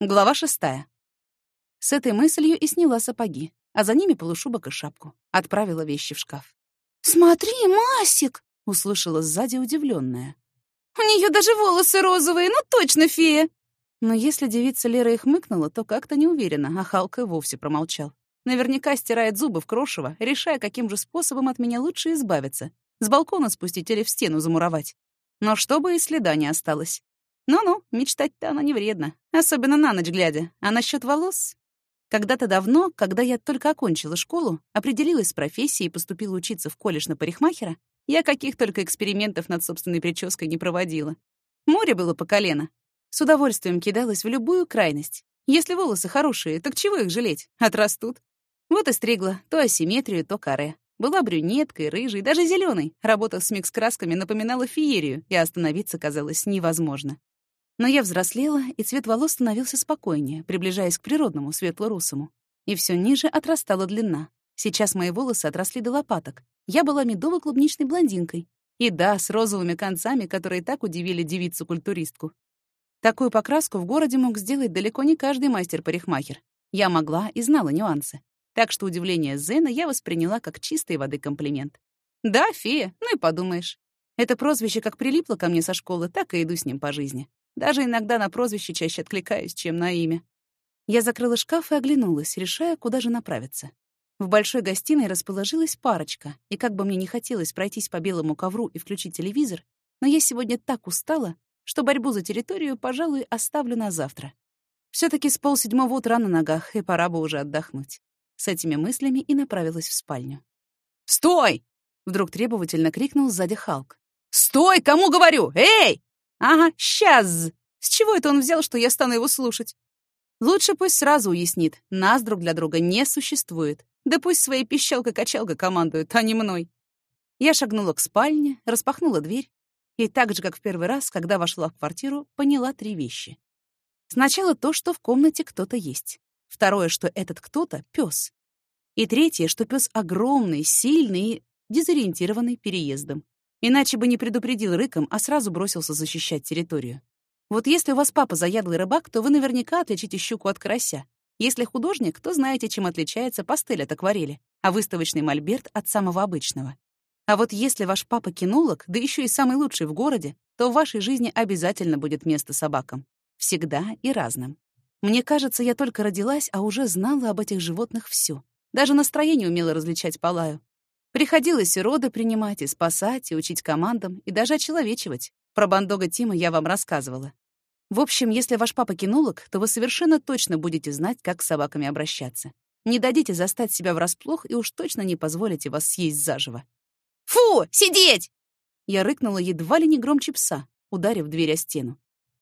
Глава шестая. С этой мыслью и сняла сапоги, а за ними полушубок и шапку. Отправила вещи в шкаф. «Смотри, Масик!» — услышала сзади удивленная. «У нее даже волосы розовые, ну точно фея!» Но если девица Лера их мыкнула, то как-то не уверена, а Халка и вовсе промолчал. Наверняка стирает зубы в крошево, решая, каким же способом от меня лучше избавиться. С балкона спустить или в стену замуровать. Но чтобы и следа не осталось. Ну-ну, мечтать-то оно не вредно, особенно на ночь глядя. А насчет волос? Когда-то давно, когда я только окончила школу, определилась с профессией и поступила учиться в колледж на парикмахера, я каких только экспериментов над собственной прической не проводила. Море было по колено. С удовольствием кидалась в любую крайность. Если волосы хорошие, так чего их жалеть? Отрастут. Вот и стригла то асимметрию, то каре. Была брюнеткой, рыжей, даже зеленой. Работа с микс-красками напоминала феерию, и остановиться казалось невозможно. Но я взрослела, и цвет волос становился спокойнее, приближаясь к природному, светло-русому. И все ниже отрастала длина. Сейчас мои волосы отросли до лопаток. Я была медово-клубничной блондинкой. И да, с розовыми концами, которые так удивили девицу-культуристку. Такую покраску в городе мог сделать далеко не каждый мастер-парикмахер. Я могла и знала нюансы. Так что удивление Зена я восприняла как чистой воды комплимент. Да, фея, ну и подумаешь. Это прозвище как прилипло ко мне со школы, так и иду с ним по жизни. Даже иногда на прозвище чаще откликаюсь, чем на имя. Я закрыла шкаф и оглянулась, решая, куда же направиться. В большой гостиной расположилась парочка, и как бы мне не хотелось пройтись по белому ковру и включить телевизор, но я сегодня так устала, что борьбу за территорию, пожалуй, оставлю на завтра. все таки с полседьмого утра на ногах, и пора бы уже отдохнуть. С этими мыслями и направилась в спальню. «Стой!» — вдруг требовательно крикнул сзади Халк. «Стой! Кому говорю? Эй!» «Ага, сейчас!» С чего это он взял, что я стану его слушать? Лучше пусть сразу уяснит, нас друг для друга не существует. Да пусть своей пищалкой-качалкой командует, а не мной. Я шагнула к спальне, распахнула дверь и так же, как в первый раз, когда вошла в квартиру, поняла три вещи. Сначала то, что в комнате кто-то есть. Второе, что этот кто-то — пес. И третье, что пес огромный, сильный и дезориентированный переездом. Иначе бы не предупредил рыком, а сразу бросился защищать территорию. Вот если у вас папа заядлый рыбак, то вы наверняка отличите щуку от карася. Если художник, то знаете, чем отличается пастель от акварели, а выставочный мольберт от самого обычного. А вот если ваш папа кинолог, да еще и самый лучший в городе, то в вашей жизни обязательно будет место собакам. Всегда и разным. Мне кажется, я только родилась, а уже знала об этих животных все. Даже настроение умела различать по лаю. Приходилось и роды принимать, и спасать, и учить командам, и даже очеловечивать. Про бандога Тима я вам рассказывала. В общем, если ваш папа кинолог, то вы совершенно точно будете знать, как с собаками обращаться. Не дадите застать себя врасплох и уж точно не позволите вас съесть заживо. «Фу! Сидеть!» Я рыкнула едва ли не громче пса, ударив дверь о стену.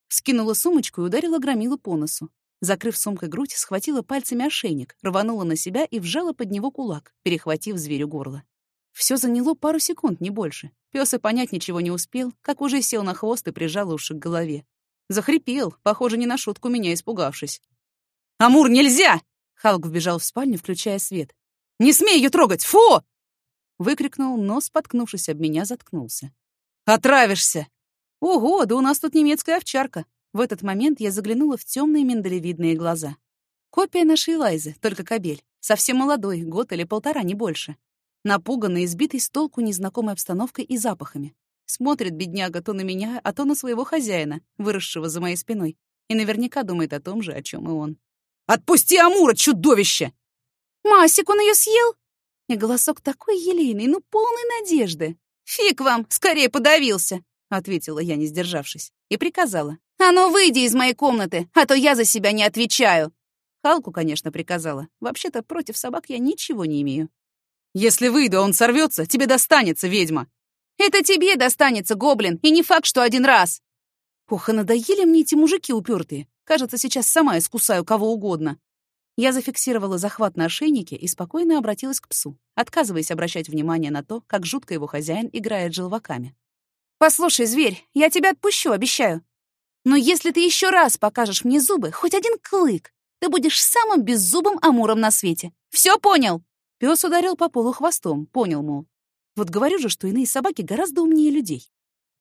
Скинула сумочку и ударила громилу по носу. Закрыв сумкой грудь, схватила пальцами ошейник, рванула на себя и вжала под него кулак, перехватив зверю горло. Все заняло пару секунд, не больше. Пес и понять ничего не успел, как уже сел на хвост и прижал уши к голове. Захрипел, похоже, не на шутку меня испугавшись. «Амур, нельзя!» Халк вбежал в спальню, включая свет. «Не смей ее трогать! Фу!» Выкрикнул, но, споткнувшись об меня, заткнулся. «Отравишься!» «Ого, да у нас тут немецкая овчарка!» В этот момент я заглянула в темные миндалевидные глаза. Копия нашей Лайзы, только кобель. Совсем молодой, год или полтора, не больше. Напуганный, избитый с толку незнакомой обстановкой и запахами. Смотрит бедняга то на меня, а то на своего хозяина, выросшего за моей спиной, и наверняка думает о том же, о чем и он. «Отпусти Амура, чудовище!» «Масик, он ее съел?» И голосок такой елейный, ну, полный надежды. «Фиг вам, скорее подавился!» — ответила я, не сдержавшись, и приказала. «А ну, выйди из моей комнаты, а то я за себя не отвечаю!» Халку, конечно, приказала. Вообще-то против собак я ничего не имею. «Если выйду, он сорвется, тебе достанется, ведьма!» Это тебе достанется, гоблин, и не факт, что один раз. Ох, и надоели мне эти мужики упертые. Кажется, сейчас сама искусаю кого угодно. Я зафиксировала захват на ошейнике и спокойно обратилась к псу, отказываясь обращать внимание на то, как жутко его хозяин играет желваками. «Послушай, зверь, я тебя отпущу, обещаю. Но если ты еще раз покажешь мне зубы, хоть один клык, ты будешь самым беззубым амуром на свете. Все понял?» Пес ударил по полу хвостом, понял, мол. Вот говорю же, что иные собаки гораздо умнее людей.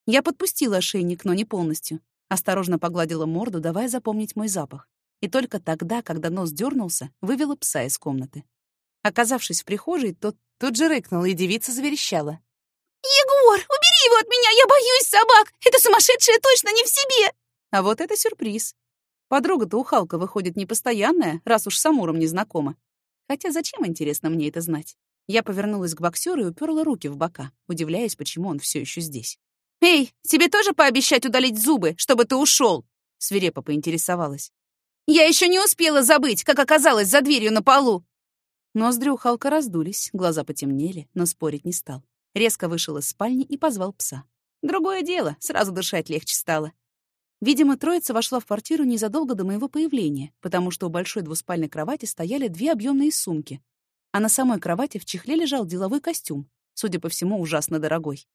Я подпустила ошейник, но не полностью. Осторожно погладила морду, давая запомнить мой запах. И только тогда, когда нос дернулся, вывела пса из комнаты. Оказавшись в прихожей, тот тут же рыкнул, и девица заверещала. «Егор, убери его от меня! Я боюсь собак! Эта сумасшедшая точно не в себе!» А вот это сюрприз. Подруга-то у Халка выходит непостоянная, раз уж с Амуром не знакома. Хотя зачем, интересно, мне это знать? Я повернулась к боксеру и уперла руки в бока, удивляясь, почему он все еще здесь. «Эй, тебе тоже пообещать удалить зубы, чтобы ты ушел? свирепо поинтересовалась. «Я еще не успела забыть, как оказалась за дверью на полу!» Ноздри у Халка раздулись, глаза потемнели, но спорить не стал. Резко вышел из спальни и позвал пса. Другое дело, сразу дышать легче стало. Видимо, троица вошла в квартиру незадолго до моего появления, потому что у большой двуспальной кровати стояли две объемные сумки, а на самой кровати в чехле лежал деловой костюм, судя по всему, ужасно дорогой.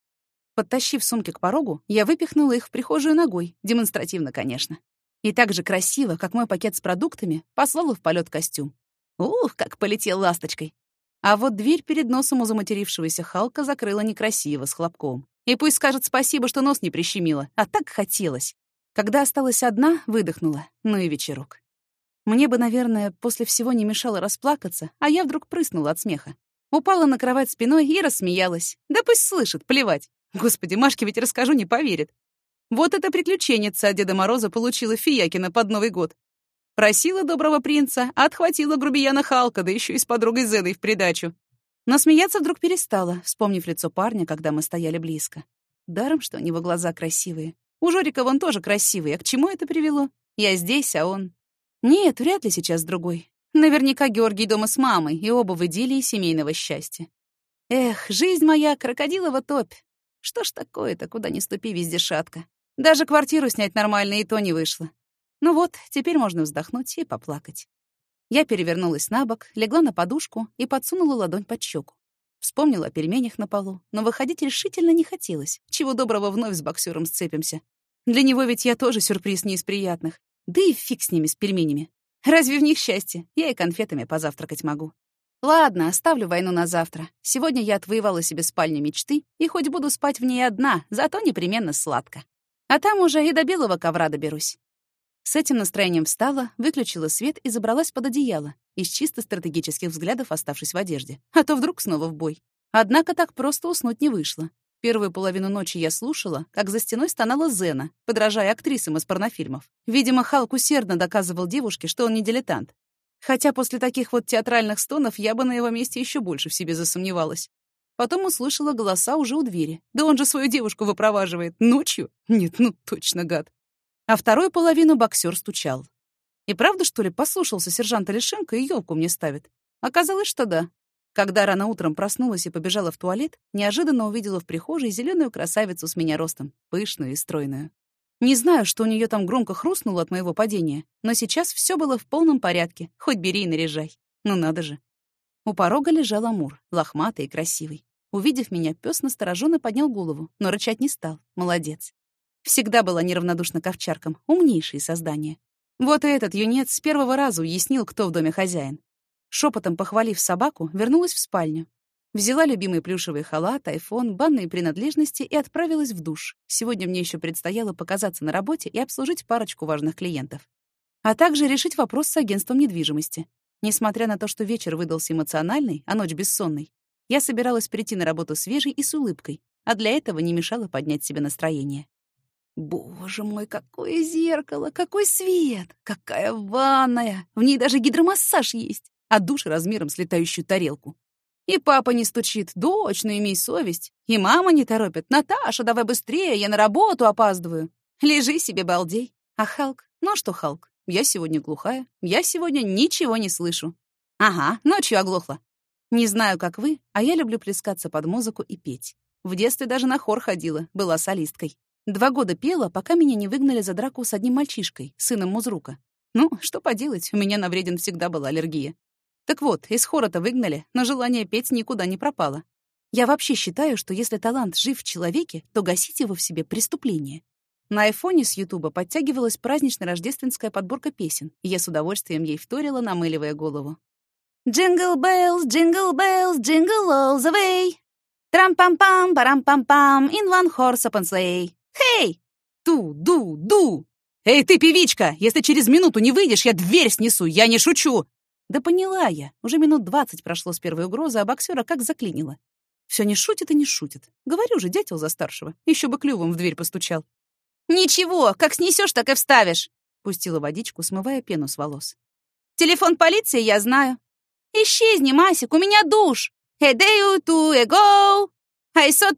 Подтащив сумки к порогу, я выпихнула их в прихожую ногой, демонстративно, конечно. И так же красиво, как мой пакет с продуктами, послала в полет костюм. Ух, как полетел ласточкой. А вот дверь перед носом у заматерившегося Халка закрыла некрасиво, с хлопком. И пусть скажет спасибо, что нос не прищемило, а так хотелось. Когда осталась одна, выдохнула. Ну и вечерок. Мне бы, наверное, после всего не мешало расплакаться, а я вдруг прыснула от смеха. Упала на кровать спиной и рассмеялась. Да пусть слышит, плевать. Господи, Машке ведь расскажу, не поверит. Вот это приключенница от Деда Мороза получила Фиякина под Новый год. Просила доброго принца, отхватила грубияна Халка, да еще и с подругой Зедой в придачу. Но смеяться вдруг перестала, вспомнив лицо парня, когда мы стояли близко. Даром, что у него глаза красивые. У Жорика вон тоже красивый, а к чему это привело? Я здесь, а он... Нет, вряд ли сейчас другой. Наверняка Георгий дома с мамой, и оба в идиллии семейного счастья. Эх, жизнь моя, крокодилова топь. Что ж такое-то, куда ни ступи, везде шатко. Даже квартиру снять нормально и то не вышло. Ну вот, теперь можно вздохнуть и поплакать. Я перевернулась на бок, легла на подушку и подсунула ладонь под щеку. Вспомнила о пельменях на полу, но выходить решительно не хотелось. Чего доброго вновь с боксером сцепимся. Для него ведь я тоже сюрприз не из приятных. Да и фиг с ними, с пельменями. Разве в них счастье? Я и конфетами позавтракать могу. Ладно, оставлю войну на завтра. Сегодня я отвоевала себе спальню мечты, и хоть буду спать в ней одна, зато непременно сладко. А там уже и до белого ковра доберусь. С этим настроением встала, выключила свет и забралась под одеяло, из чисто стратегических взглядов оставшись в одежде. А то вдруг снова в бой. Однако так просто уснуть не вышло. Первую половину ночи я слушала, как за стеной стонала Зена, подражая актрисам из порнофильмов. Видимо, Халк усердно доказывал девушке, что он не дилетант. Хотя после таких вот театральных стонов я бы на его месте еще больше в себе засомневалась. Потом услышала голоса уже у двери. Да он же свою девушку выпроваживает. Ночью? Нет, ну точно гад. А вторую половину боксер стучал. И правда, что ли, послушался сержанта Лишенко и елку мне ставит? Оказалось, что да. Когда рано утром проснулась и побежала в туалет, неожиданно увидела в прихожей зеленую красавицу с меня ростом, пышную и стройную. Не знаю, что у нее там громко хрустнуло от моего падения, но сейчас все было в полном порядке, хоть бери и наряжай. Ну надо же. У порога лежал Амур, лохматый и красивый. Увидев меня, пес настороженно поднял голову, но рычать не стал. Молодец. Всегда была неравнодушна к овчаркам, умнейшие создания. Вот и этот юнец с первого раза уяснил, кто в доме хозяин. Шепотом похвалив собаку, вернулась в спальню. Взяла любимый плюшевый халат, айфон, банные принадлежности и отправилась в душ. Сегодня мне еще предстояло показаться на работе и обслужить парочку важных клиентов. А также решить вопрос с агентством недвижимости. Несмотря на то, что вечер выдался эмоциональный, а ночь бессонной, я собиралась прийти на работу свежей и с улыбкой, а для этого не мешало поднять себе настроение. Боже мой, какое зеркало, какой свет, какая ванная! В ней даже гидромассаж есть а душ размером с летающую тарелку. И папа не стучит, дочь, ну имей совесть. И мама не торопит, Наташа, давай быстрее, я на работу опаздываю. Лежи себе, балдей. А Халк? Ну что, Халк, я сегодня глухая, я сегодня ничего не слышу. Ага, ночью оглохла. Не знаю, как вы, а я люблю плескаться под музыку и петь. В детстве даже на хор ходила, была солисткой. Два года пела, пока меня не выгнали за драку с одним мальчишкой, сыном Музрука. Ну, что поделать, у меня на вреден всегда была аллергия. Так вот, из хора-то выгнали, но желание петь никуда не пропало. Я вообще считаю, что если талант жив в человеке, то гасить его в себе — преступление. На айфоне с Ютуба подтягивалась празднично-рождественская подборка песен, и я с удовольствием ей вторила, намыливая голову. «Jingle bells, jingle bells, jingle all the way! Трам-пам-пам, парам-пам-пам, in one horse open sleigh! Хей! Ду-ду-ду! «Эй, ты, певичка! Если через минуту не выйдешь, я дверь снесу! Я не шучу!» Да поняла я. Уже минут двадцать прошло с первой угрозы, а боксера как заклинило. Все не шутит и не шутит. Говорю же, дятел за старшего. Еще бы клювом в дверь постучал. «Ничего, как снесешь, так и вставишь!» Пустила водичку, смывая пену с волос. «Телефон полиции я знаю. Исчезни, Масик, у меня душ! A day or two ago, I thought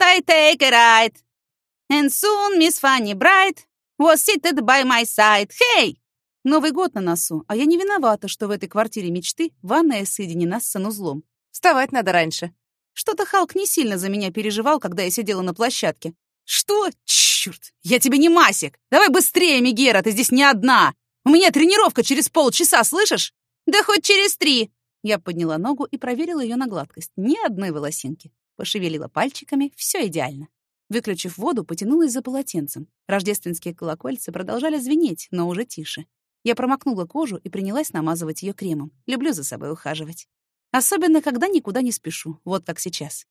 And soon Miss Fanny Bright was seated by my side. Hey!» Новый год на носу, а я не виновата, что в этой квартире мечты ванная соединена с санузлом. Вставать надо раньше. Что-то Халк не сильно за меня переживал, когда я сидела на площадке. «Что? Чёрт! Я тебе не Масик! Давай быстрее, Мегера, ты здесь не одна! У меня тренировка через полчаса, слышишь?» «Да хоть через три!» Я подняла ногу и проверила ее на гладкость. Ни одной волосинки. Пошевелила пальчиками, все идеально. Выключив воду, потянулась за полотенцем. Рождественские колокольцы продолжали звенеть, но уже тише. Я промокнула кожу и принялась намазывать ее кремом. Люблю за собой ухаживать. Особенно, когда никуда не спешу, вот как сейчас.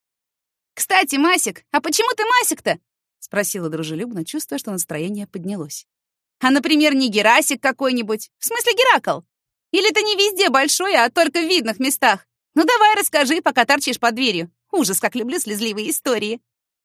«Кстати, Масик, а почему ты Масик-то?» — спросила дружелюбно, чувствуя, что настроение поднялось. «А, например, не Герасик какой-нибудь? В смысле Геракл? Или ты не везде большой, а только в видных местах? Ну давай расскажи, пока торчишь под дверью. Ужас, как люблю слезливые истории».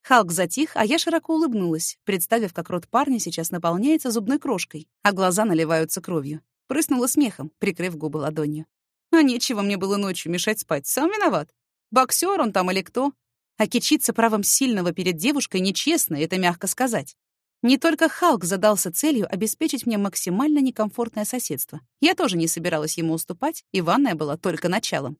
Халк затих, а я широко улыбнулась, представив, как рот парня сейчас наполняется зубной крошкой, а глаза наливаются кровью. Прыснула смехом, прикрыв губы ладонью. А нечего мне было ночью мешать спать, сам виноват. Боксер он там или кто? А кичиться правом сильного перед девушкой нечестно, это мягко сказать. Не только Халк задался целью обеспечить мне максимально некомфортное соседство. Я тоже не собиралась ему уступать, и ванная была только началом.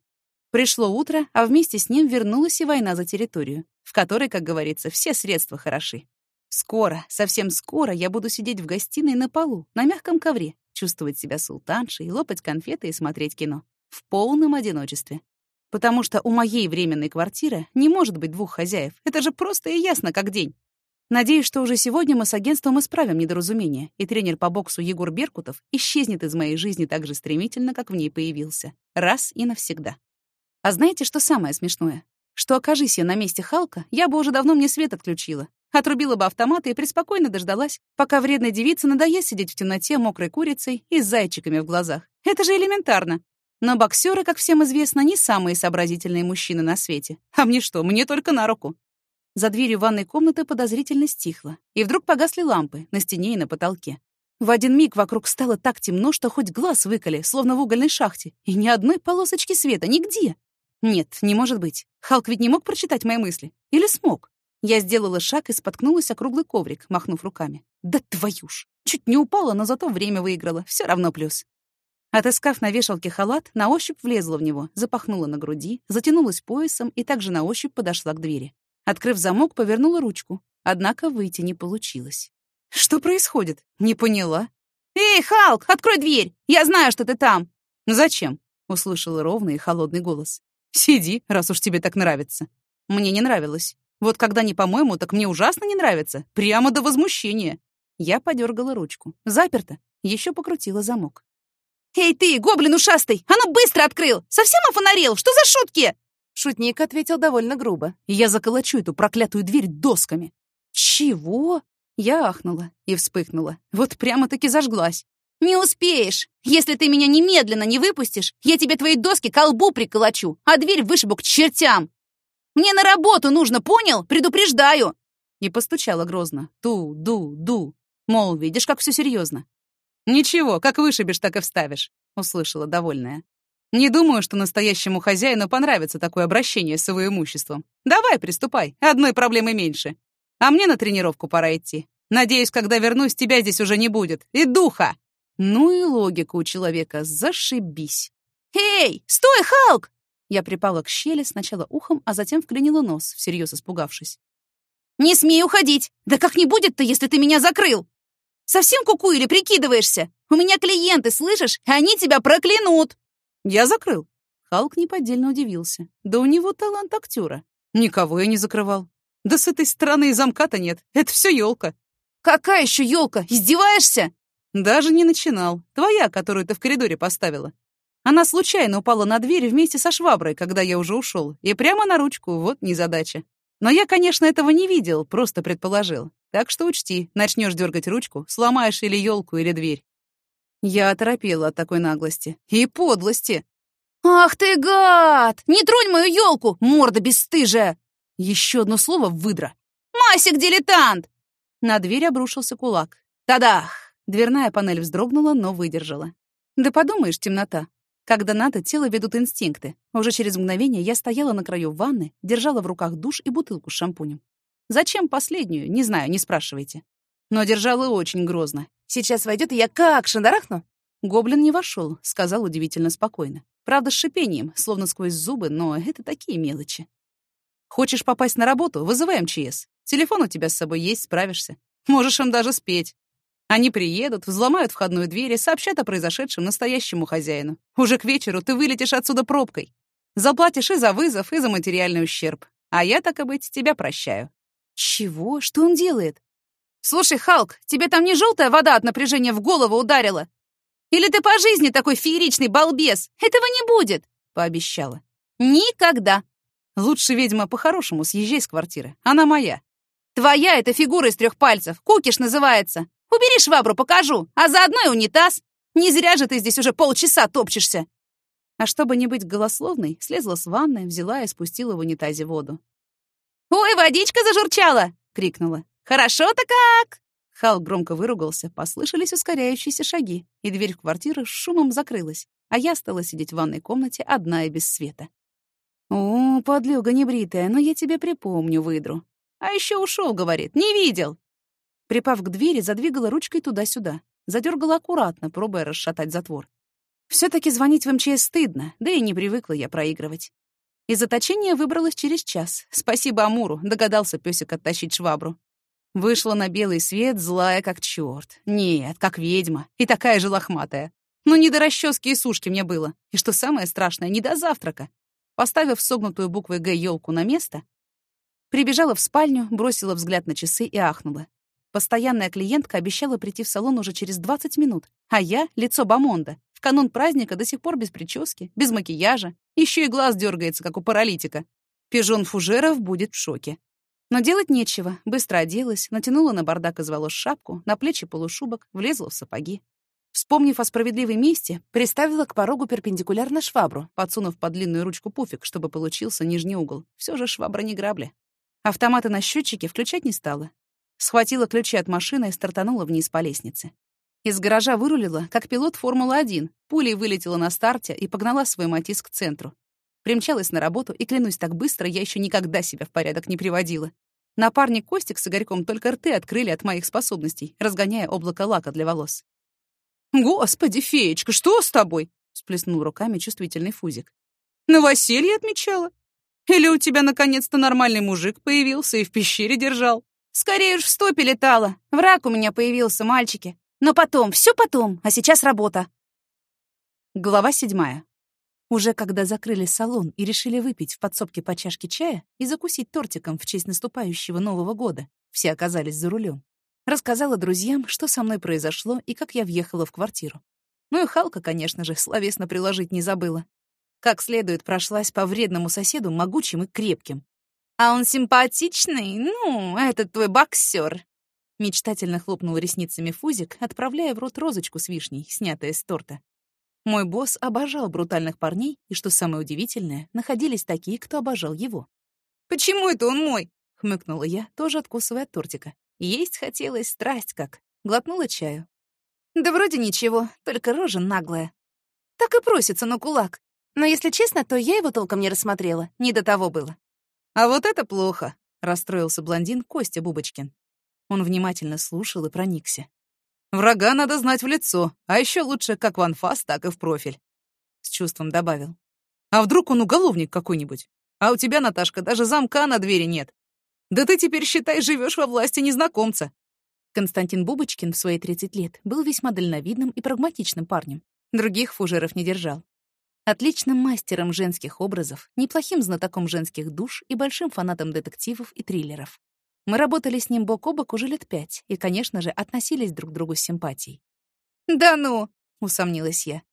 Пришло утро, а вместе с ним вернулась и война за территорию, в которой, как говорится, все средства хороши. Скоро, совсем скоро я буду сидеть в гостиной на полу, на мягком ковре, чувствовать себя султаншей, лопать конфеты и смотреть кино. В полном одиночестве. Потому что у моей временной квартиры не может быть двух хозяев. Это же просто и ясно, как день. Надеюсь, что уже сегодня мы с агентством исправим недоразумение, и тренер по боксу Егор Беркутов исчезнет из моей жизни так же стремительно, как в ней появился. Раз и навсегда. А знаете, что самое смешное? Что, окажись я на месте Халка, я бы уже давно мне свет отключила. Отрубила бы автомат и преспокойно дождалась, пока вредной девице надоест сидеть в темноте мокрой курицей и с зайчиками в глазах. Это же элементарно. Но боксеры, как всем известно, не самые сообразительные мужчины на свете. А мне что, мне только на руку. За дверью ванной комнаты подозрительно стихло, и вдруг погасли лампы на стене и на потолке. В один миг вокруг стало так темно, что хоть глаз выколи, словно в угольной шахте, и ни одной полосочки света, нигде. Нет, не может быть. Халк ведь не мог прочитать мои мысли. Или смог? Я сделала шаг и споткнулась о круглый коврик, махнув руками. Да твою ж! Чуть не упала, но зато время выиграла. Все равно плюс. Отыскав на вешалке халат, на ощупь влезла в него, запахнула на груди, затянулась поясом и также на ощупь подошла к двери. Открыв замок, повернула ручку. Однако выйти не получилось. Что происходит? Не поняла. «Эй, Халк, открой дверь! Я знаю, что ты там!» «Зачем?» — услышала ровный и холодный голос. «Сиди, раз уж тебе так нравится». Мне не нравилось. Вот когда не по-моему, так мне ужасно не нравится. Прямо до возмущения. Я подергала ручку. Заперто. Еще покрутила замок. «Эй ты, гоблин ушастый! А ну быстро открыл! Совсем офонарел? Что за шутки?» Шутник ответил довольно грубо. «Я заколочу эту проклятую дверь досками». «Чего?» Я ахнула и вспыхнула. Вот прямо-таки зажглась. «Не успеешь! Если ты меня немедленно не выпустишь, я тебе твои доски колбу приколочу, а дверь вышибу к чертям! Мне на работу нужно, понял? Предупреждаю!» И постучала грозно. Ду-ду-ду. Мол, видишь, как все серьезно. «Ничего, как вышибешь, так и вставишь», — услышала довольная. «Не думаю, что настоящему хозяину понравится такое обращение с его имуществом. Давай, приступай, одной проблемы меньше. А мне на тренировку пора идти. Надеюсь, когда вернусь, тебя здесь уже не будет. И духа!» Ну и логика у человека, зашибись. «Эй, стой, Халк!» Я припала к щели сначала ухом, а затем вклинила нос, всерьез испугавшись. «Не смей уходить! Да как не будет-то, если ты меня закрыл?» Совсем куку или прикидываешься? У меня клиенты, слышишь? Они тебя проклянут!» «Я закрыл». Халк неподдельно удивился. «Да у него талант актера. Никого я не закрывал. Да с этой стороны и замка-то нет. Это все елка. «Какая еще елка? Издеваешься?» «Даже не начинал. Твоя, которую ты в коридоре поставила. Она случайно упала на дверь вместе со шваброй, когда я уже ушел, и прямо на ручку, вот незадача. Но я, конечно, этого не видел, просто предположил. Так что учти, начнешь дергать ручку, сломаешь или елку, или дверь. Я оторопела от такой наглости. И подлости. «Ах ты гад! Не тронь мою елку, морда бесстыжая!» Еще одно слово — выдра. «Масик-дилетант!» На дверь обрушился кулак. Тадах! Дверная панель вздрогнула, но выдержала. Да подумаешь, темнота. Когда надо, тело ведут инстинкты. Уже через мгновение я стояла на краю ванны, держала в руках душ и бутылку с шампунем. Зачем последнюю, не знаю, не спрашивайте. Но держала очень грозно. «Сейчас войдет, и я как шандарахну?» Гоблин не вошел, сказал удивительно спокойно. Правда, с шипением, словно сквозь зубы, но это такие мелочи. «Хочешь попасть на работу? Вызывай МЧС. Телефон у тебя с собой есть, справишься. Можешь им даже спеть. Они приедут, взломают входную дверь и сообщат о произошедшем настоящему хозяину. Уже к вечеру ты вылетишь отсюда пробкой. Заплатишь и за вызов, и за материальный ущерб. А я, так и быть, тебя прощаю». «Чего? Что он делает?» «Слушай, Халк, тебе там не желтая вода от напряжения в голову ударила? Или ты по жизни такой фееричный балбес? Этого не будет!» — пообещала. «Никогда!» «Лучше, ведьма, по-хорошему съезжай с квартиры. Она моя». «Твоя — это фигура из трех пальцев. Кукиш называется. Убери швабру, покажу, а заодно и унитаз. Не зря же ты здесь уже полчаса топчешься». А чтобы не быть голословной, слезла с ванны, взяла и спустила в унитазе воду. «Ой, водичка зажурчала!» — крикнула. «Хорошо-то как!» Хал громко выругался, послышались ускоряющиеся шаги, и дверь в квартиру с шумом закрылась, а я стала сидеть в ванной комнате одна и без света. «О, подлюга небритая, но я тебе припомню, выдру». «А еще ушел, говорит, не видел!» Припав к двери, задвигала ручкой туда-сюда. Задергала аккуратно, пробуя расшатать затвор. все таки звонить в МЧС стыдно, да и не привыкла я проигрывать. Из заточения выбралась через час. Спасибо Амуру, догадался песик оттащить швабру. Вышла на белый свет, злая как черт. Нет, как ведьма. И такая же лохматая. Но не до расчески и сушки мне было. И что самое страшное, не до завтрака. Поставив согнутую буквой «Г» елку на место, прибежала в спальню, бросила взгляд на часы и ахнула. Постоянная клиентка обещала прийти в салон уже через 20 минут, а я — лицо Бамонда. В канун праздника до сих пор без прически, без макияжа. Еще и глаз дергается, как у паралитика. Пижон Фужеров будет в шоке. Но делать нечего. Быстро оделась, натянула на бардак из волос шапку, на плечи полушубок, влезла в сапоги. Вспомнив о справедливой мести, приставила к порогу перпендикулярно швабру, подсунув под длинную ручку пуфик, чтобы получился нижний угол. Все же швабра не грабли. Автоматы на счетчике включать не стала. Схватила ключи от машины и стартанула вниз по лестнице. Из гаража вырулила, как пилот Формулы-1, пулей вылетела на старте и погнала свой Матис к центру. Примчалась на работу, и, клянусь, так быстро я еще никогда себя в порядок не приводила. Напарник Костик с Игорьком только рты открыли от моих способностей, разгоняя облако лака для волос. «Господи, феечка, что с тобой?» — сплеснул руками чувствительный Фузик. «Новоселье отмечала? Или у тебя наконец-то нормальный мужик появился и в пещере держал?» Скорее уж в стопе летала. Враг у меня появился, мальчики. Но потом, все потом, а сейчас работа. Глава седьмая. Уже когда закрыли салон и решили выпить в подсобке по чашке чая и закусить тортиком в честь наступающего Нового года, все оказались за рулем. Рассказала друзьям, что со мной произошло и как я въехала в квартиру. Ну и Халка, конечно же, словесно приложить не забыла. Как следует прошлась по вредному соседу, могучим и крепким, а он симпатичный, ну, этот твой боксер. Мечтательно хлопнул ресницами Фузик, отправляя в рот розочку с вишней, снятая с торта. Мой босс обожал брутальных парней, и, что самое удивительное, находились такие, кто обожал его. «Почему это он мой?» — хмыкнула я, тоже откусывая от тортика. Есть хотелось страсть как. Глотнула чаю. «Да вроде ничего, только рожа наглая. Так и просится на кулак. Но, если честно, то я его толком не рассмотрела, не до того было. «А вот это плохо», — расстроился блондин Костя Бубочкин. Он внимательно слушал и проникся. «Врага надо знать в лицо, а еще лучше как в анфас, так и в профиль», — с чувством добавил. «А вдруг он уголовник какой-нибудь? А у тебя, Наташка, даже замка на двери нет. Да ты теперь, считай, живешь во власти незнакомца». Константин Бубочкин в свои 30 лет был весьма дальновидным и прагматичным парнем. Других фужеров не держал. Отличным мастером женских образов, неплохим знатоком женских душ и большим фанатом детективов и триллеров. Мы работали с ним бок о бок уже лет пять и, конечно же, относились друг к другу с симпатией. «Да ну!» — усомнилась я.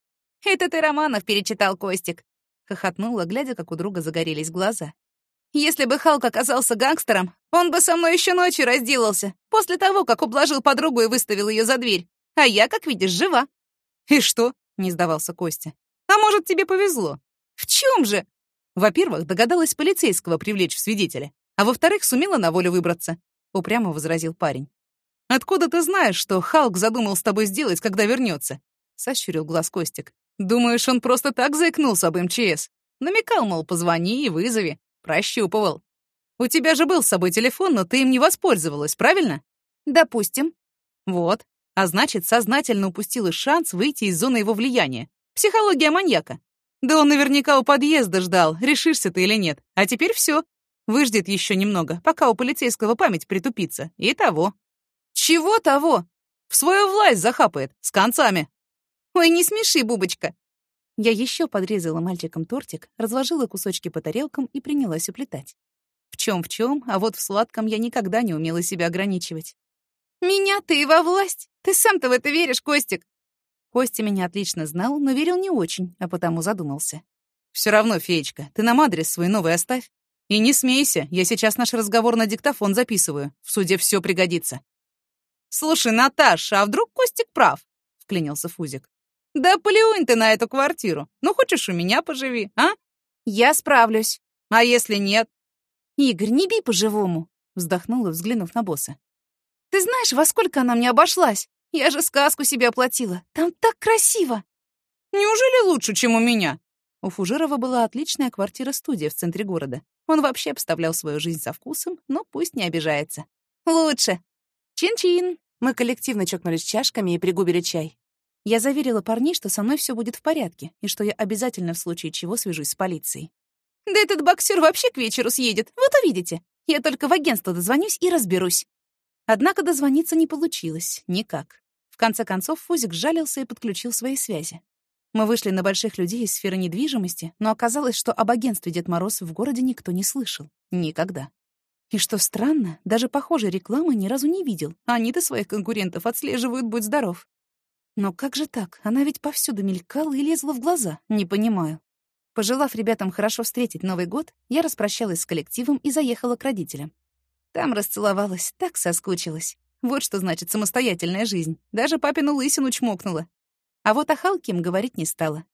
«Это ты романов перечитал, Костик!» — хохотнула, глядя, как у друга загорелись глаза. Если бы Халк оказался гангстером, он бы со мной еще ночью разделался, после того, как ублажил подругу и выставил ее за дверь. А я, как видишь, жива. И что? Не сдавался Костя. А может, тебе повезло? В чем же? Во-первых, догадалась полицейского привлечь в свидетеля, а во-вторых, сумела на волю выбраться, упрямо возразил парень. Откуда ты знаешь, что Халк задумал с тобой сделать, когда вернется? сощурил глаз Костик. Думаешь, он просто так заикнулся об МЧС? Намекал, мол, позвони и вызови. Прощупывал. У тебя же был с собой телефон, но ты им не воспользовалась, правильно? Допустим. Вот. А значит, сознательно упустила шанс выйти из зоны его влияния. Психология маньяка. Да он наверняка у подъезда ждал, решишься ты или нет. А теперь все. Выждет еще немного, пока у полицейского память притупится. И того. Чего того? В свою власть захапает, с концами. Ой, не смеши, Бубочка. Я еще подрезала мальчиком тортик, разложила кусочки по тарелкам и принялась уплетать. В чем в чем, а вот в сладком я никогда не умела себя ограничивать. «Меня ты во власть? Ты сам-то в это веришь, Костик?» Костя меня отлично знал, но верил не очень, а потому задумался. Все равно, феечка, ты нам адрес свой новый оставь. И не смейся, я сейчас наш разговор на диктофон записываю. В суде все пригодится. «Слушай, Наташа, а вдруг Костик прав?» — вклинился Фузик. «Да плюнь ты на эту квартиру. Ну, хочешь, у меня поживи, а?» «Я справлюсь. А если нет?» «Игорь, не бей по-живому», — вздохнула, взглянув на босса. «Ты знаешь, во сколько она мне обошлась? Я же сказку себе оплатила. Там так красиво!» «Неужели лучше, чем у меня?» У Фужерова была отличная квартира-студия в центре города. Он вообще обставлял свою жизнь со вкусом, но пусть не обижается. «Лучше!» «Чин-чин!» Мы коллективно чокнулись чашками и пригубили чай. Я заверила парней, что со мной все будет в порядке, и что я обязательно в случае чего свяжусь с полицией. «Да этот боксер вообще к вечеру съедет, вот увидите. Я только в агентство дозвонюсь и разберусь». Однако дозвониться не получилось, никак. Конце концов, Фузик жалился и подключил свои связи. Мы вышли на больших людей из сферы недвижимости, но оказалось, что об агентстве Дед Мороз в городе никто не слышал. Никогда. И что странно, даже похожей рекламы ни разу не видел. Они-то своих конкурентов отслеживают, будь здоров. Но как же так? Она ведь повсюду мелькала и лезла в глаза. Не понимаю. Пожелав ребятам хорошо встретить Новый год, я распрощалась с коллективом и заехала к родителям. Там расцеловалась, так соскучилась. Вот что значит самостоятельная жизнь. Даже папину лысину чмокнула. А вот о Халке им говорить не стала.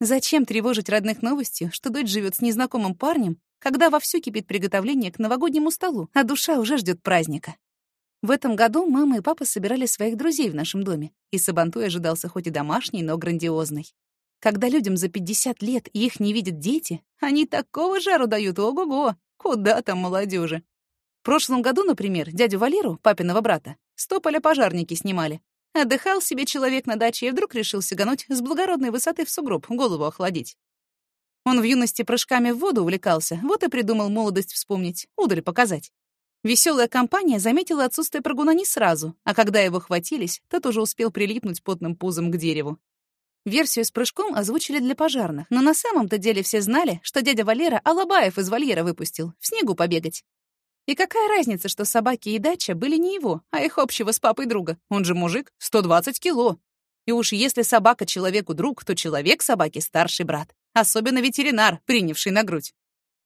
Зачем тревожить родных новостью, что дочь живет с незнакомым парнем, когда вовсю кипит приготовление к новогоднему столу, а душа уже ждет праздника? В этом году мама и папа собирали своих друзей в нашем доме, и Сабантуй ожидался хоть и домашний, но грандиозный. Когда людям за 50 лет и их не видят дети, они такого жару дают, ого-го, куда там молодежи. В прошлом году, например, дядю Валеру, папиного брата, с тополя пожарники снимали. Отдыхал себе человек на даче и вдруг решил сигануть с благородной высоты в сугроб, голову охладить. Он в юности прыжками в воду увлекался, вот и придумал молодость вспомнить, удаль показать. Веселая компания заметила отсутствие прыгуна не сразу, а когда его хватились, тот уже успел прилипнуть потным пузом к дереву. Версию с прыжком озвучили для пожарных, но на самом-то деле все знали, что дядя Валера Алабаев из вольера выпустил, в снегу побегать. И какая разница, что собаки и дача были не его, а их общего с папой друга? Он же мужик, 120 кило. И уж если собака человеку друг, то человек собаке старший брат. Особенно ветеринар, принявший на грудь.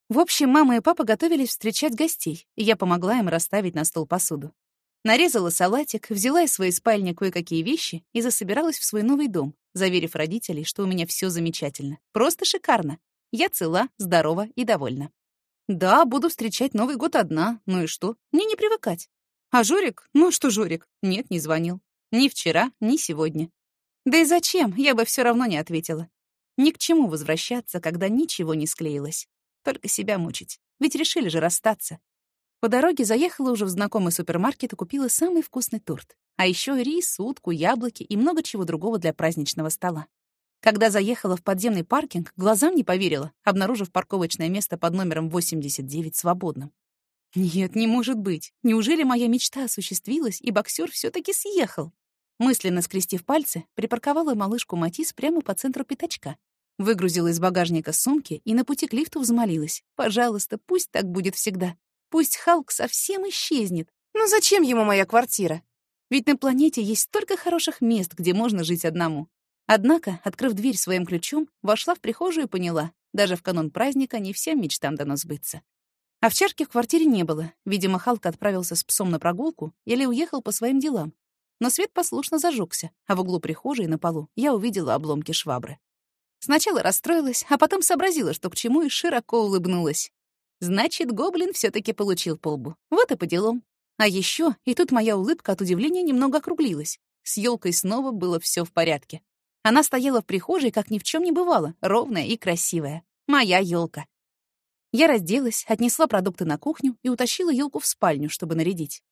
В общем, мама и папа готовились встречать гостей, и я помогла им расставить на стол посуду. Нарезала салатик, взяла из своей спальни кое-какие вещи и засобиралась в свой новый дом, заверив родителей, что у меня все замечательно. Просто шикарно. Я цела, здорова и довольна. Да, буду встречать Новый год одна, ну и что? Мне не привыкать. А Жорик? Ну что Жорик? Нет, не звонил. Ни вчера, ни сегодня. Да и зачем? Я бы все равно не ответила. Ни к чему возвращаться, когда ничего не склеилось. Только себя мучить. Ведь решили же расстаться. По дороге заехала уже в знакомый супермаркет и купила самый вкусный торт. А еще рис, утку, яблоки и много чего другого для праздничного стола. Когда заехала в подземный паркинг, глазам не поверила, обнаружив парковочное место под номером 89 свободным. Нет, не может быть. Неужели моя мечта осуществилась, и боксер все таки съехал? Мысленно скрестив пальцы, припарковала малышку Матис прямо по центру пятачка Выгрузила из багажника сумки и на пути к лифту взмолилась. «Пожалуйста, пусть так будет всегда. Пусть Халк совсем исчезнет. Но зачем ему моя квартира? Ведь на планете есть столько хороших мест, где можно жить одному». Однако, открыв дверь своим ключом, вошла в прихожую и поняла, даже в канун праздника не всем мечтам дано сбыться. Овчарки в квартире не было. Видимо, Халк отправился с псом на прогулку или уехал по своим делам. Но свет послушно зажегся, а в углу прихожей на полу я увидела обломки швабры. Сначала расстроилась, а потом сообразила, что к чему, и широко улыбнулась. Значит, гоблин все таки получил полбу. Вот и по делам. А еще, и тут моя улыбка от удивления немного округлилась. С елкой снова было все в порядке. Она стояла в прихожей, как ни в чем не бывало, ровная и красивая. Моя елка. Я разделась, отнесла продукты на кухню и утащила елку в спальню, чтобы нарядить.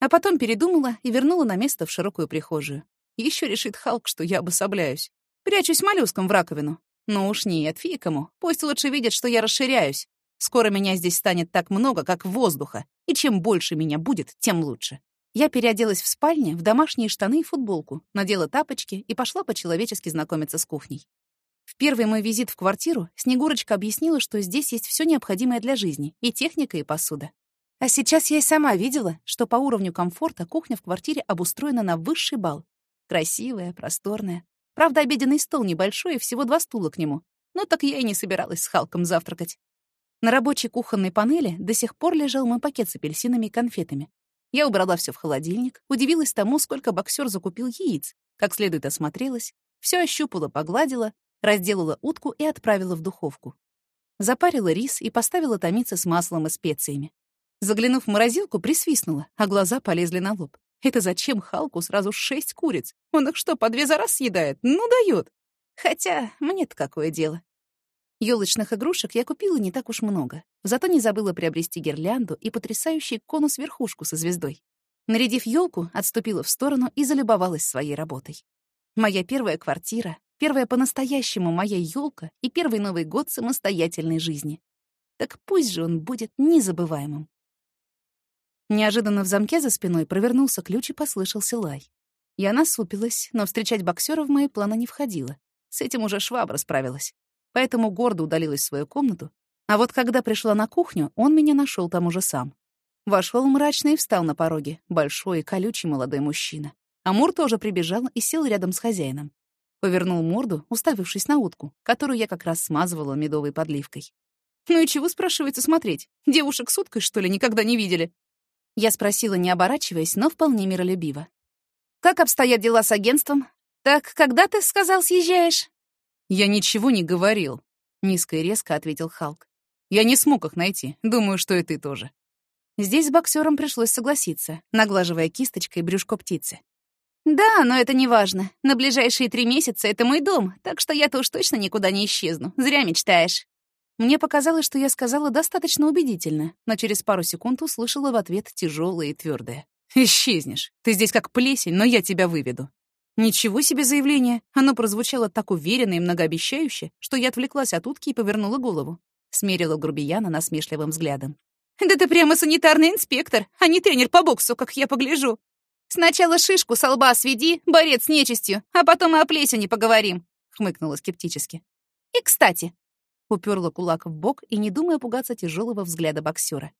А потом передумала и вернула на место в широкую прихожую. Еще решит Халк, что я обособляюсь. Прячусь моллюском в раковину. Ну уж нет, фикому. Пусть лучше видят, что я расширяюсь. Скоро меня здесь станет так много, как воздуха, и чем больше меня будет, тем лучше. Я переоделась в спальне в домашние штаны и футболку, надела тапочки и пошла по-человечески знакомиться с кухней. В первый мой визит в квартиру Снегурочка объяснила, что здесь есть все необходимое для жизни, и техника, и посуда. А сейчас я и сама видела, что по уровню комфорта кухня в квартире обустроена на высший балл. Красивая, просторная. Правда, обеденный стол небольшой и всего два стула к нему. Но так я и не собиралась с Халком завтракать. На рабочей кухонной панели до сих пор лежал мой пакет с апельсинами и конфетами. Я убрала все в холодильник, удивилась тому, сколько боксер закупил яиц, как следует осмотрелась, все ощупала, погладила, разделала утку и отправила в духовку. Запарила рис и поставила томиться с маслом и специями. Заглянув в морозилку, присвистнула, а глаза полезли на лоб. Это зачем Халку сразу шесть куриц? Он их что, по две за раз съедает? Ну, дает. Хотя мне-то какое дело. Ёлочных игрушек я купила не так уж много. Зато не забыла приобрести гирлянду и потрясающий конус-верхушку со звездой. Нарядив елку, отступила в сторону и залюбовалась своей работой. Моя первая квартира, Первая по-настоящему моя елка и первый Новый год самостоятельной жизни. Так пусть же он будет незабываемым. Неожиданно в замке за спиной провернулся ключ и послышался лай. Я насупилась, но встречать боксера в мои планы не входило. С этим уже швабра справилась. Поэтому гордо удалилась в свою комнату. А вот когда пришла на кухню, он меня нашел там уже сам. Вошел мрачно и встал на пороге, большой и колючий молодой мужчина. Амур тоже прибежал и сел рядом с хозяином. Повернул морду, уставившись на утку, которую я как раз смазывала медовой подливкой. «Ну и чего, спрашивается, смотреть? Девушек с уткой, что ли, никогда не видели?» Я спросила, не оборачиваясь, но вполне миролюбиво. «Как обстоят дела с агентством? Так когда ты, сказал, съезжаешь?» «Я ничего не говорил», — низко и резко ответил Халк. «Я не смог их найти. Думаю, что и ты тоже». Здесь с боксером пришлось согласиться, наглаживая кисточкой брюшко птицы. «Да, но это не важно. На ближайшие три месяца это мой дом, так что я-то уж точно никуда не исчезну. Зря мечтаешь». Мне показалось, что я сказала достаточно убедительно, но через пару секунд услышала в ответ тяжелое и твердое. «Исчезнешь. Ты здесь как плесень, но я тебя выведу». Ничего себе заявление. Оно прозвучало так уверенно и многообещающе, что я отвлеклась от утки и повернула голову. Смерила грубияна насмешливым взглядом. «Да ты прямо санитарный инспектор, а не тренер по боксу, как я погляжу. Сначала шишку со лба сведи, борец с нечистью, а потом и о плесени поговорим», — хмыкнула скептически. «И, кстати», — уперла кулак в бок и не думая пугаться тяжелого взгляда боксера.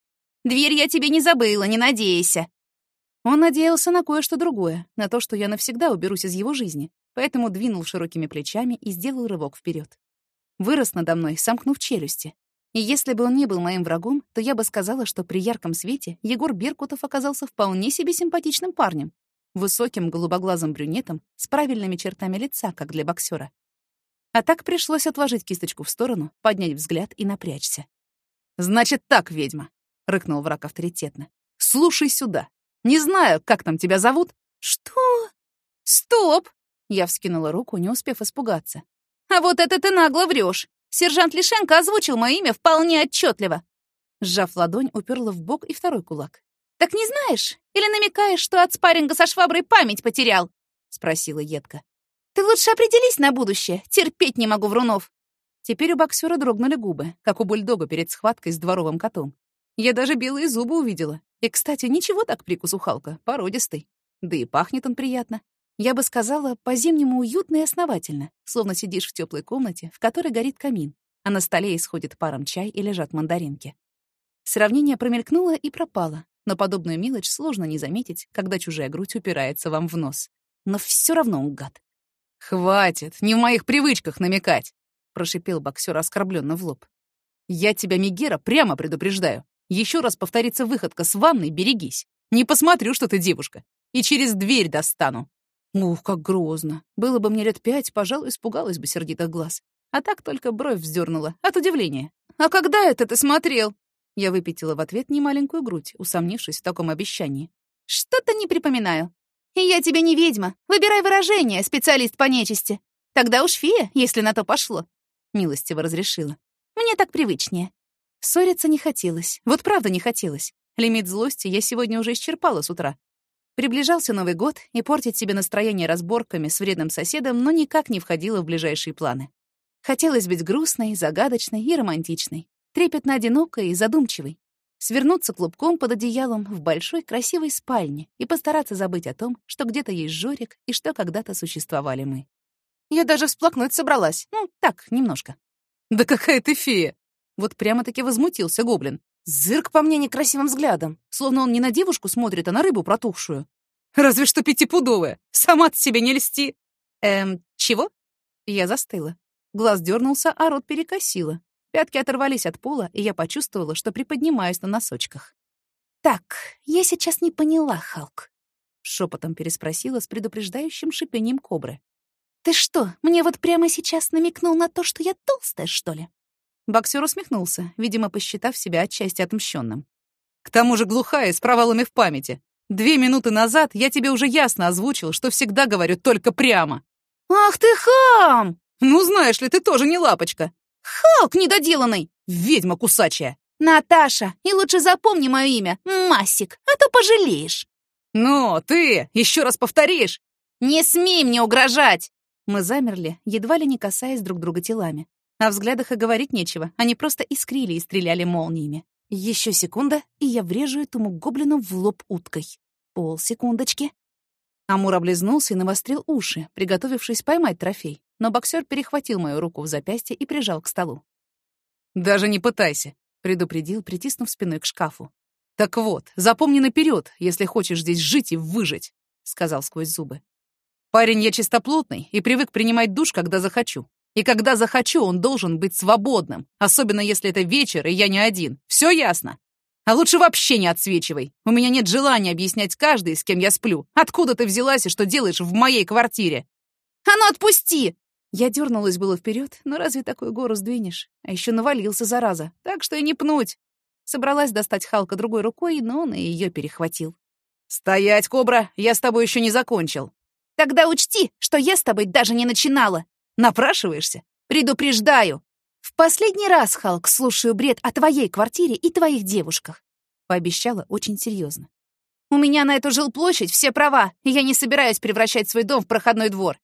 «Дверь я тебе не забыла, не надейся». Он надеялся на кое-что другое, на то, что я навсегда уберусь из его жизни, поэтому двинул широкими плечами и сделал рывок вперед. Вырос надо мной, сомкнув челюсти, и если бы он не был моим врагом, то я бы сказала, что при ярком свете Егор Беркутов оказался вполне себе симпатичным парнем, высоким голубоглазым брюнетом с правильными чертами лица, как для боксера. А так пришлось отложить кисточку в сторону, поднять взгляд и напрячься. «Значит так, ведьма!» — рыкнул враг авторитетно. «Слушай сюда. Не знаю, как там тебя зовут». «Что? Стоп!» — я вскинула руку, не успев испугаться. «А вот это ты нагло врешь. Сержант Лишенко озвучил мое имя вполне отчетливо. Сжав ладонь, уперла в бок и второй кулак. «Так не знаешь? Или намекаешь, что от спарринга со шваброй память потерял?» — спросила едко. «Ты лучше определись на будущее. Терпеть не могу врунов». Теперь у боксера дрогнули губы, как у бульдога перед схваткой с дворовым котом. Я даже белые зубы увидела. И, кстати, ничего так прикус у Халка, породистый. Да и пахнет он приятно. Я бы сказала, по-зимнему уютно и основательно, словно сидишь в теплой комнате, в которой горит камин, а на столе исходит паром чай и лежат мандаринки. Сравнение промелькнуло и пропало, но подобную мелочь сложно не заметить, когда чужая грудь упирается вам в нос. Но все равно он гад. «Хватит, не в моих привычках намекать!» — прошипел боксер оскорбленно в лоб. «Я тебя, Мегера, прямо предупреждаю. Еще раз повторится выходка с ванной, берегись. Не посмотрю, что ты девушка. И через дверь достану. Ух, как грозно. Было бы мне лет пять, пожалуй, испугалась бы сердитых глаз. А так только бровь вздернула от удивления. «А когда это ты смотрел?» Я выпятила в ответ немаленькую грудь, усомнившись в таком обещании. «Что-то не припоминаю. И я тебе не ведьма. Выбирай выражение, специалист по нечисти. Тогда уж фея, если на то пошло». Милостиво разрешила. «Мне так привычнее». Ссориться не хотелось. Вот правда не хотелось. Лимит злости я сегодня уже исчерпала с утра. Приближался Новый год, и портить себе настроение разборками с вредным соседом, но никак не входило в ближайшие планы. Хотелось быть грустной, загадочной и романтичной, трепетно одинокой и задумчивой, свернуться клубком под одеялом в большой красивой спальне и постараться забыть о том, что где-то есть Жорик и что когда-то существовали мы. Я даже всплакнуть собралась. Ну, так, немножко. «Да какая ты фея!» Вот прямо-таки возмутился гоблин. Зырк по мне некрасивым взглядом, словно он не на девушку смотрит, а на рыбу протухшую. «Разве что пятипудовая. Сама от себя не льсти!» «Эм, чего?» Я застыла. Глаз дернулся, а рот перекосило. Пятки оторвались от пола, и я почувствовала, что приподнимаюсь на носочках. «Так, я сейчас не поняла, Халк», — шепотом переспросила с предупреждающим шипением кобры. «Ты что, мне вот прямо сейчас намекнул на то, что я толстая, что ли?» Боксер усмехнулся, видимо, посчитав себя отчасти отмщенным. «К тому же глухая, с провалами в памяти. Две минуты назад я тебе уже ясно озвучил, что всегда говорю только прямо». «Ах ты хам!» «Ну, знаешь ли, ты тоже не лапочка!» «Халк недоделанный!» «Ведьма кусачая!» «Наташа, и лучше запомни мое имя, Масик, а то пожалеешь!» «Ну, ты еще раз повторишь!» «Не смей мне угрожать!» Мы замерли, едва ли не касаясь друг друга телами. О взглядах и говорить нечего, они просто искрили и стреляли молниями. Еще секунда, и я врежу этому гоблину в лоб уткой. Полсекундочки. Амур облизнулся и навострил уши, приготовившись поймать трофей но боксер перехватил мою руку в запястье и прижал к столу. «Даже не пытайся», — предупредил, притиснув спиной к шкафу. «Так вот, запомни наперед, если хочешь здесь жить и выжить», — сказал сквозь зубы. «Парень я чистоплотный и привык принимать душ, когда захочу. И когда захочу, он должен быть свободным, особенно если это вечер, и я не один. Все ясно? А лучше вообще не отсвечивай. У меня нет желания объяснять каждый, с кем я сплю. Откуда ты взялась и что делаешь в моей квартире?» «А ну отпусти!» Я дернулась было вперед, но разве такую гору сдвинешь? А еще навалился, зараза, так что и не пнуть. Собралась достать Халка другой рукой, но он и ее перехватил. «Стоять, кобра! Я с тобой еще не закончил!» «Тогда учти, что я с тобой даже не начинала!» «Напрашиваешься?» «Предупреждаю! В последний раз, Халк, слушаю бред о твоей квартире и твоих девушках!» Пообещала очень серьезно. «У меня на эту жилплощадь все права, и я не собираюсь превращать свой дом в проходной двор.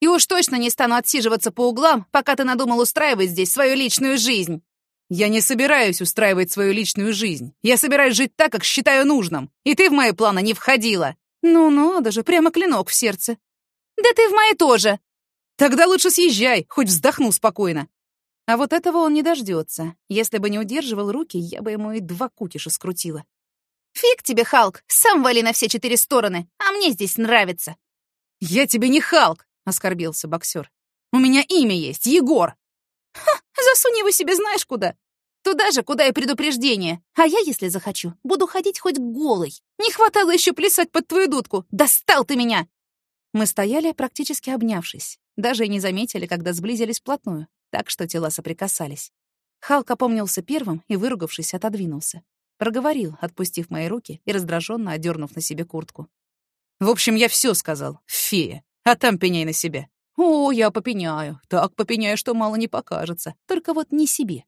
И уж точно не стану отсиживаться по углам, пока ты надумал устраивать здесь свою личную жизнь. Я не собираюсь устраивать свою личную жизнь. Я собираюсь жить так, как считаю нужным. И ты в мои планы не входила. Ну-ну, даже прямо клинок в сердце. Да ты в мои тоже. Тогда лучше съезжай, хоть вздохну спокойно. А вот этого он не дождется. Если бы не удерживал руки, я бы ему и два кутиша скрутила. Фиг тебе, Халк, сам вали на все четыре стороны, а мне здесь нравится. Я тебе не Халк, оскорбился боксер. «У меня имя есть, Егор!» «Ха, засунь его себе знаешь куда. Туда же, куда и предупреждение. А я, если захочу, буду ходить хоть голой. Не хватало еще плясать под твою дудку. Достал ты меня!» Мы стояли, практически обнявшись. Даже и не заметили, когда сблизились вплотную, так что тела соприкасались. Халк опомнился первым и, выругавшись, отодвинулся. Проговорил, отпустив мои руки и раздраженно одернув на себе куртку. «В общем, я все сказал, фея. А там пеняй на себя. О, я попеняю. Так попеняю, что мало не покажется. Только вот не себе.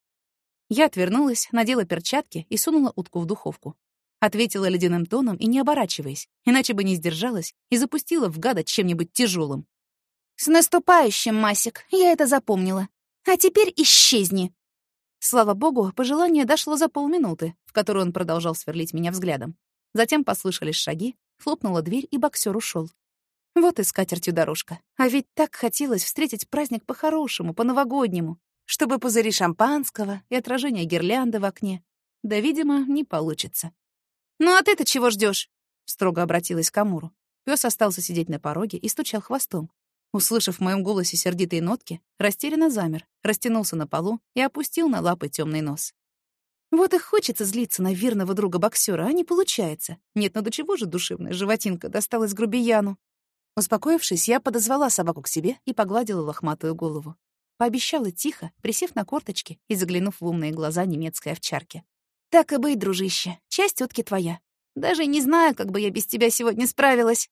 Я отвернулась, надела перчатки и сунула утку в духовку. Ответила ледяным тоном и не оборачиваясь, иначе бы не сдержалась и запустила в гада чем-нибудь тяжелым. «С наступающим, Масик, я это запомнила. А теперь исчезни!» Слава богу, пожелание дошло за полминуты, в которую он продолжал сверлить меня взглядом. Затем послышались шаги, хлопнула дверь, и боксер ушел. Вот и скатертью дорожка. А ведь так хотелось встретить праздник по-хорошему, по-новогоднему, чтобы пузыри шампанского и отражение гирлянды в окне. Да, видимо, не получится. «Ну а ты-то чего ждешь? строго обратилась к Амуру. Пёс остался сидеть на пороге и стучал хвостом. Услышав в моем голосе сердитые нотки, растерянно замер, растянулся на полу и опустил на лапы темный нос. Вот и хочется злиться на верного друга боксера, а не получается. Нет, ну до чего же душевная животинка досталась грубияну? Успокоившись, я подозвала собаку к себе и погладила лохматую голову. Пообещала тихо, присев на корточки и заглянув в умные глаза немецкой овчарки. «Так и быть, дружище, часть утки твоя. Даже не знаю, как бы я без тебя сегодня справилась.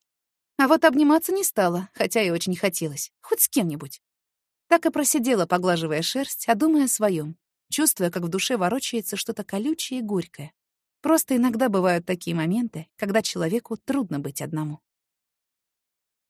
А вот обниматься не стала, хотя и очень хотелось. Хоть с кем-нибудь. Так и просидела, поглаживая шерсть, а думая о своем, чувствуя, как в душе ворочается что-то колючее и горькое. Просто иногда бывают такие моменты, когда человеку трудно быть одному.